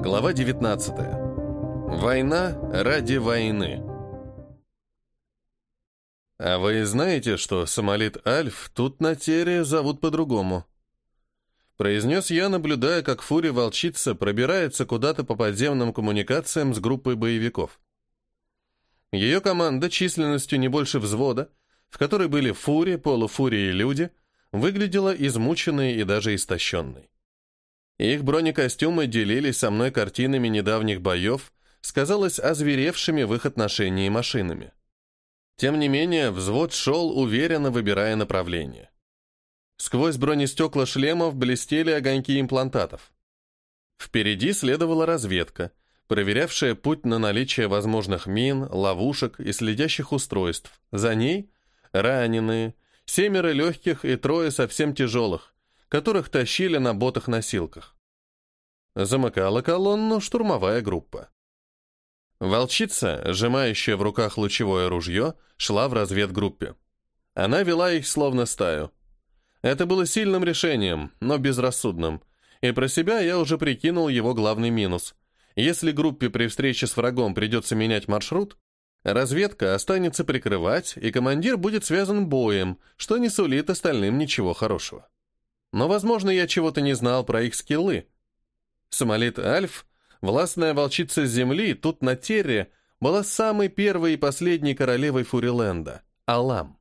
Глава 19. Война ради войны. А вы знаете, что Сомалит Альф тут на Тере зовут по-другому? Произнес я, наблюдая, как Фури-волчица пробирается куда-то по подземным коммуникациям с группой боевиков. Ее команда численностью не больше взвода, в которой были Фури, полуфури и люди, выглядела измученной и даже истощенной. Их бронекостюмы делились со мной картинами недавних боев, сказалось озверевшими в их отношении машинами. Тем не менее, взвод шел, уверенно выбирая направление. Сквозь бронестекла шлемов блестели огоньки имплантатов. Впереди следовала разведка, проверявшая путь на наличие возможных мин, ловушек и следящих устройств. За ней — раненые, семеро легких и трое совсем тяжелых, которых тащили на ботах-носилках. Замыкала колонну штурмовая группа. Волчица, сжимающая в руках лучевое ружье, шла в разведгруппе. Она вела их словно стаю. Это было сильным решением, но безрассудным. И про себя я уже прикинул его главный минус. Если группе при встрече с врагом придется менять маршрут, разведка останется прикрывать, и командир будет связан боем, что не сулит остальным ничего хорошего. Но, возможно, я чего-то не знал про их скиллы. Самолит Альф, властная волчица Земли, тут на Терре, была самой первой и последней королевой Фуриленда — Алам.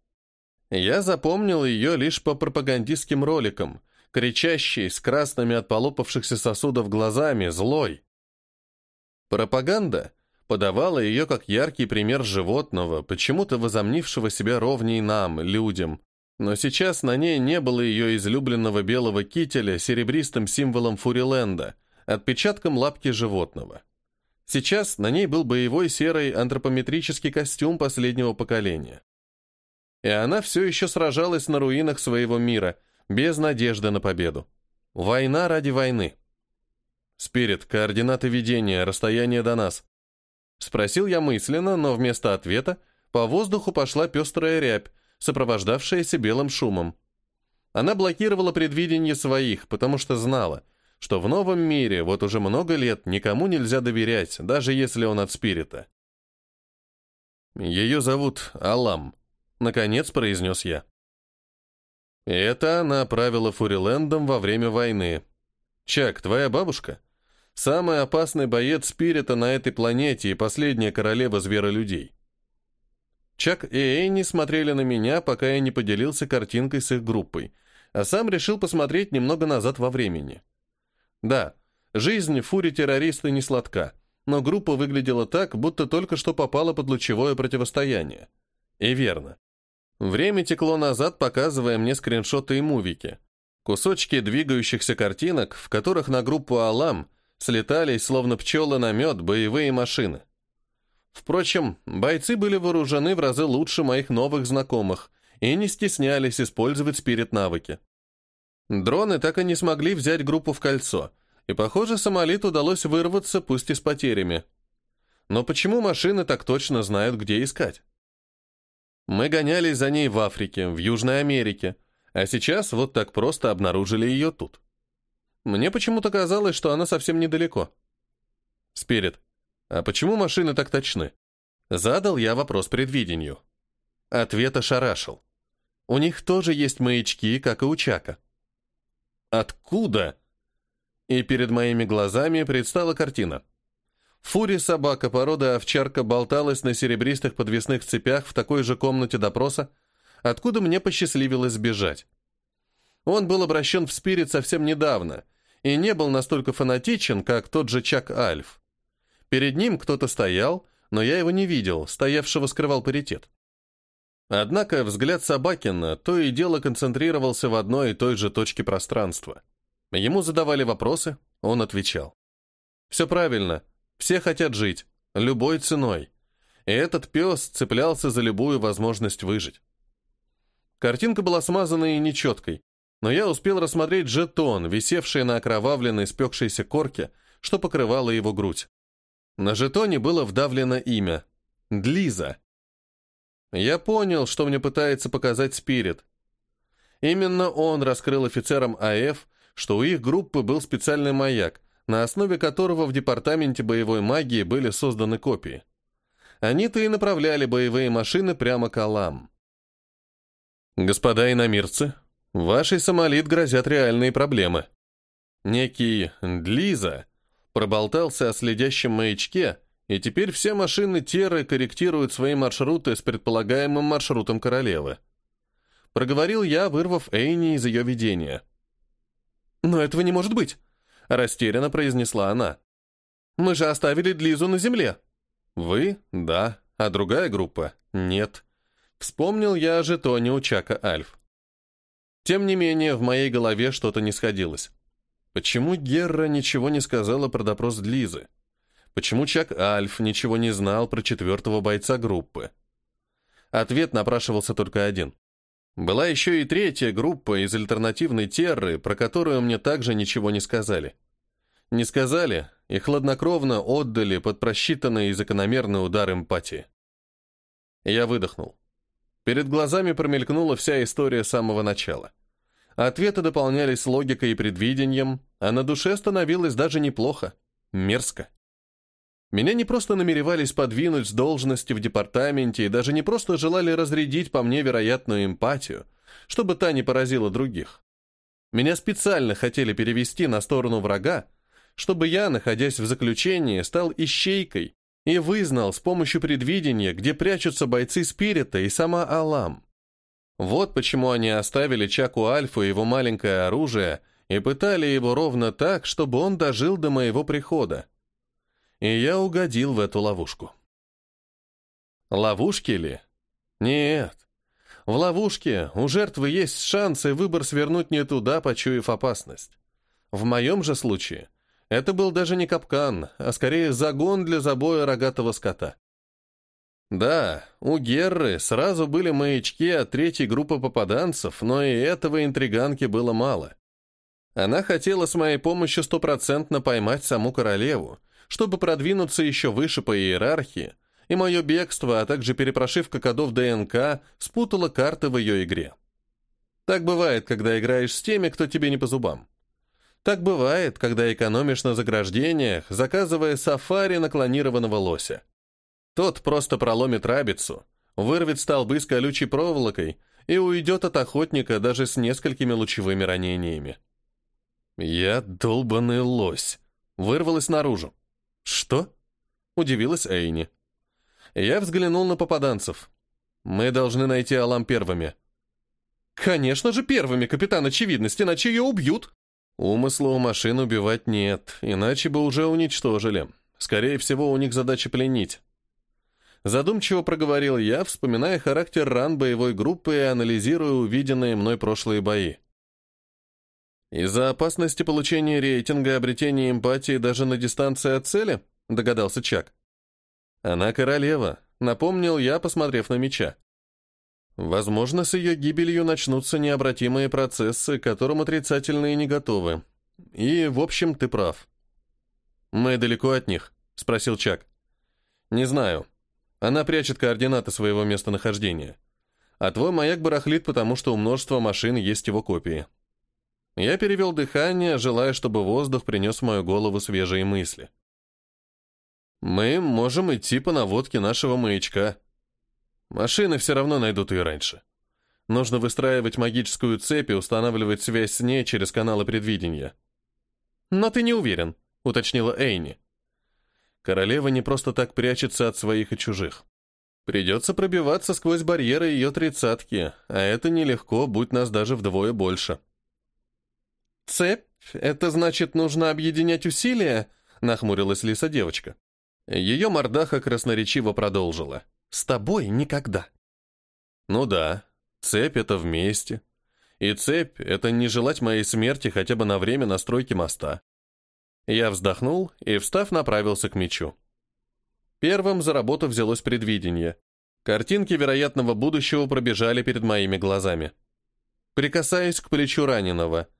Я запомнил ее лишь по пропагандистским роликам, кричащей, с красными от полопавшихся сосудов глазами, злой. Пропаганда подавала ее как яркий пример животного, почему-то возомнившего себя ровней нам, людям, но сейчас на ней не было ее излюбленного белого кителя серебристым символом Фуриленда, отпечатком лапки животного. Сейчас на ней был боевой серый антропометрический костюм последнего поколения. И она все еще сражалась на руинах своего мира, без надежды на победу. Война ради войны. «Спирит, координаты ведения, расстояние до нас». Спросил я мысленно, но вместо ответа по воздуху пошла пестрая рябь, сопровождавшаяся белым шумом. Она блокировала предвидение своих, потому что знала, что в новом мире вот уже много лет никому нельзя доверять, даже если он от спирита. «Ее зовут Алам», — наконец произнес я. это она правила Фурилендом во время войны. Чак, твоя бабушка? Самый опасный боец спирита на этой планете и последняя королева зверолюдей. Чак и Эйни смотрели на меня, пока я не поделился картинкой с их группой, а сам решил посмотреть немного назад во времени. Да, жизнь фури-террориста не сладка, но группа выглядела так, будто только что попала под лучевое противостояние. И верно. Время текло назад, показывая мне скриншоты и мувики. Кусочки двигающихся картинок, в которых на группу «Алам» слетались, словно пчелы на мед, боевые машины. Впрочем, бойцы были вооружены в разы лучше моих новых знакомых и не стеснялись использовать спирит-навыки. Дроны так и не смогли взять группу в кольцо, и, похоже, Сомалит удалось вырваться, пусть и с потерями. Но почему машины так точно знают, где искать? Мы гонялись за ней в Африке, в Южной Америке, а сейчас вот так просто обнаружили ее тут. Мне почему-то казалось, что она совсем недалеко. Спирит, «А почему машины так точны?» Задал я вопрос предвидению. Ответ ошарашил. У них тоже есть маячки, как и у Чака. «Откуда?» И перед моими глазами предстала картина. Фури-собака породы овчарка болталась на серебристых подвесных цепях в такой же комнате допроса, откуда мне посчастливилось сбежать. Он был обращен в спирит совсем недавно и не был настолько фанатичен, как тот же Чак Альф. Перед ним кто-то стоял, но я его не видел, стоявшего скрывал паритет. Однако взгляд Собакина то и дело концентрировался в одной и той же точке пространства. Ему задавали вопросы, он отвечал. «Все правильно, все хотят жить, любой ценой. И этот пес цеплялся за любую возможность выжить». Картинка была смазанной и нечеткой, но я успел рассмотреть жетон, висевший на окровавленной спекшейся корке, что покрывало его грудь. На жетоне было вдавлено имя. Длиза. Я понял, что мне пытается показать Спирит. Именно он раскрыл офицерам АФ, что у их группы был специальный маяк, на основе которого в департаменте боевой магии были созданы копии. Они-то и направляли боевые машины прямо к Алам. Господа иномирцы, вашей самолит грозят реальные проблемы. Некий Длиза проболтался о следящем маячке, и теперь все машины Терры корректируют свои маршруты с предполагаемым маршрутом королевы. Проговорил я, вырвав Эйни из ее видения. «Но этого не может быть», — растерянно произнесла она. «Мы же оставили Длизу на земле». «Вы? Да. А другая группа? Нет». Вспомнил я о жетоне у Чака Альф. Тем не менее, в моей голове что-то не сходилось. Почему Герра ничего не сказала про допрос Длизы? Почему Чак Альф ничего не знал про четвертого бойца группы? Ответ напрашивался только один. Была еще и третья группа из альтернативной терры, про которую мне также ничего не сказали. Не сказали и хладнокровно отдали под просчитанный и закономерный удар эмпатии. Я выдохнул. Перед глазами промелькнула вся история с самого начала. Ответы дополнялись логикой и предвидением, а на душе становилось даже неплохо, мерзко. Меня не просто намеревались подвинуть с должности в департаменте и даже не просто желали разрядить по мне вероятную эмпатию, чтобы та не поразила других. Меня специально хотели перевести на сторону врага, чтобы я, находясь в заключении, стал ищейкой и вызнал с помощью предвидения, где прячутся бойцы Спирита и сама Алам. Вот почему они оставили Чаку Альфу его маленькое оружие и пытали его ровно так, чтобы он дожил до моего прихода и я угодил в эту ловушку. Ловушки ли? Нет. В ловушке у жертвы есть шанс и выбор свернуть не туда, почуяв опасность. В моем же случае это был даже не капкан, а скорее загон для забоя рогатого скота. Да, у Герры сразу были маячки от третьей группы попаданцев, но и этого интриганки было мало. Она хотела с моей помощью стопроцентно поймать саму королеву, чтобы продвинуться еще выше по иерархии, и мое бегство, а также перепрошивка кодов ДНК спутала карты в ее игре. Так бывает, когда играешь с теми, кто тебе не по зубам. Так бывает, когда экономишь на заграждениях, заказывая сафари на клонированного лося. Тот просто проломит рабицу, вырвет столбы с колючей проволокой и уйдет от охотника даже с несколькими лучевыми ранениями. Я долбанный лось. Вырвалась наружу. «Что?» — удивилась Эйни. Я взглянул на попаданцев. «Мы должны найти Алам первыми». «Конечно же первыми, капитан очевидность, иначе ее убьют». Умысла у машин убивать нет, иначе бы уже уничтожили. Скорее всего, у них задача пленить. Задумчиво проговорил я, вспоминая характер ран боевой группы и анализируя увиденные мной прошлые бои. «Из-за опасности получения рейтинга обретения эмпатии даже на дистанции от цели?» — догадался Чак. «Она королева», — напомнил я, посмотрев на меча. «Возможно, с ее гибелью начнутся необратимые процессы, к которым отрицательные не готовы. И, в общем, ты прав». «Мы далеко от них?» — спросил Чак. «Не знаю. Она прячет координаты своего местонахождения. А твой маяк барахлит, потому что у множества машин есть его копии». Я перевел дыхание, желая, чтобы воздух принес в мою голову свежие мысли. «Мы можем идти по наводке нашего маячка. Машины все равно найдут ее раньше. Нужно выстраивать магическую цепь и устанавливать связь с ней через каналы предвидения». «Но ты не уверен», — уточнила Эйни. Королева не просто так прячется от своих и чужих. Придется пробиваться сквозь барьеры ее тридцатки, а это нелегко, будь нас даже вдвое больше. «Цепь? Это значит, нужно объединять усилия?» — нахмурилась лиса-девочка. Ее мордаха красноречиво продолжила. «С тобой никогда». «Ну да, цепь — это вместе. И цепь — это не желать моей смерти хотя бы на время настройки моста». Я вздохнул и, встав, направился к мечу. Первым за работу взялось предвидение. Картинки вероятного будущего пробежали перед моими глазами. Прикасаясь к плечу раненого —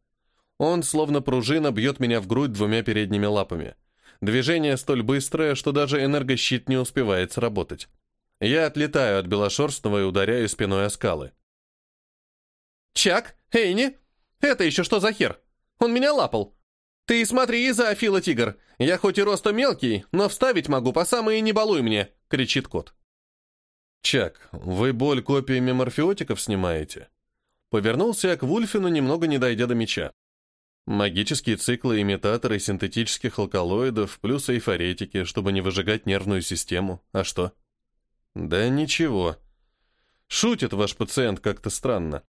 он, словно пружина, бьет меня в грудь двумя передними лапами. Движение столь быстрое, что даже энергощит не успевает сработать. Я отлетаю от белошерстного и ударяю спиной о скалы. «Чак! Эйни! Это еще что за хер? Он меня лапал!» «Ты смотри, зоофила тигр! Я хоть и роста мелкий, но вставить могу по самые не балуй мне!» — кричит кот. «Чак, вы боль копиями морфиотиков снимаете?» Повернулся я к Вульфину, немного не дойдя до меча. Магические циклы, имитаторы синтетических алкалоидов, плюс эйфоретики, чтобы не выжигать нервную систему. А что? Да ничего. Шутит ваш пациент как-то странно.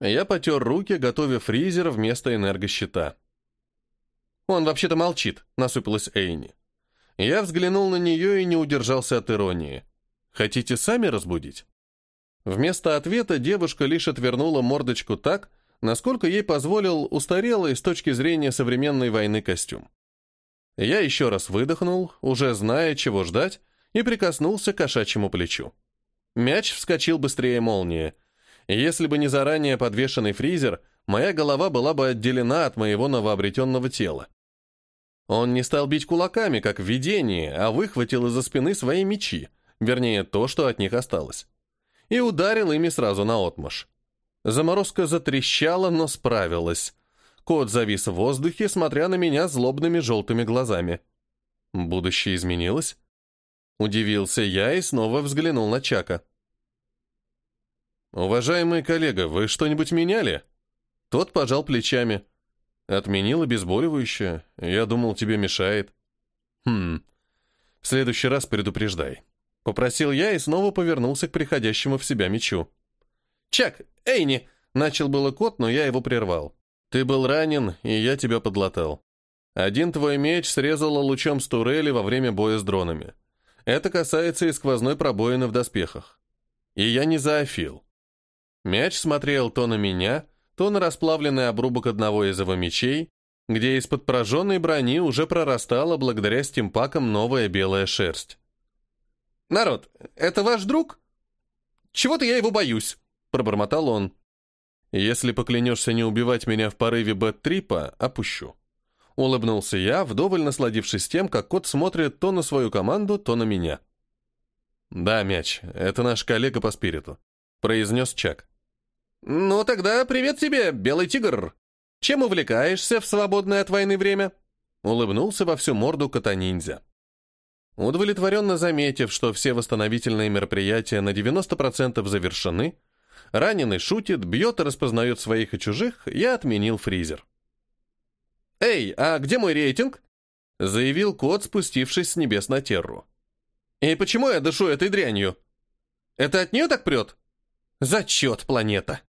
Я потер руки, готовя фризер вместо энергощита. Он вообще-то молчит, насупилась Эйни. Я взглянул на нее и не удержался от иронии. Хотите сами разбудить? Вместо ответа девушка лишь отвернула мордочку так, насколько ей позволил устарелый с точки зрения современной войны костюм. Я еще раз выдохнул, уже зная, чего ждать, и прикоснулся к кошачьему плечу. Мяч вскочил быстрее молнии. Если бы не заранее подвешенный фризер, моя голова была бы отделена от моего новообретенного тела. Он не стал бить кулаками, как в видении, а выхватил из-за спины свои мечи, вернее, то, что от них осталось и ударил ими сразу на отмаш. Заморозка затрещала, но справилась. Кот завис в воздухе, смотря на меня злобными желтыми глазами. Будущее изменилось? Удивился я и снова взглянул на Чака. «Уважаемый коллега, вы что-нибудь меняли?» Тот пожал плечами. «Отменил обезболивающее. Я думал, тебе мешает». «Хм. В следующий раз предупреждай. Попросил я и снова повернулся к приходящему в себя мечу. «Чак, Эйни!» — начал было кот, но я его прервал. «Ты был ранен, и я тебя подлатал. Один твой меч срезало лучом с турели во время боя с дронами. Это касается и сквозной пробоины в доспехах. И я не зоофил». Мяч смотрел то на меня, то на расплавленный обрубок одного из его мечей, где из-под пораженной брони уже прорастала благодаря стимпакам новая белая шерсть. «Народ, это ваш друг?» «Чего-то я его боюсь», — пробормотал он. «Если поклянешься не убивать меня в порыве бэт-трипа, опущу». Улыбнулся я, вдоволь насладившись тем, как кот смотрит то на свою команду, то на меня. «Да, мяч, это наш коллега по спириту», — произнес Чак. «Ну тогда привет тебе, белый тигр. Чем увлекаешься в свободное от войны время?» Улыбнулся во всю морду кота-ниндзя. Удовлетворенно заметив, что все восстановительные мероприятия на 90% завершены, раненый шутит, бьет и распознает своих и чужих, я отменил фризер. «Эй, а где мой рейтинг?» заявил кот, спустившись с небес на терру. «И почему я дышу этой дрянью? Это от нее так прет?» «Зачет, планета!»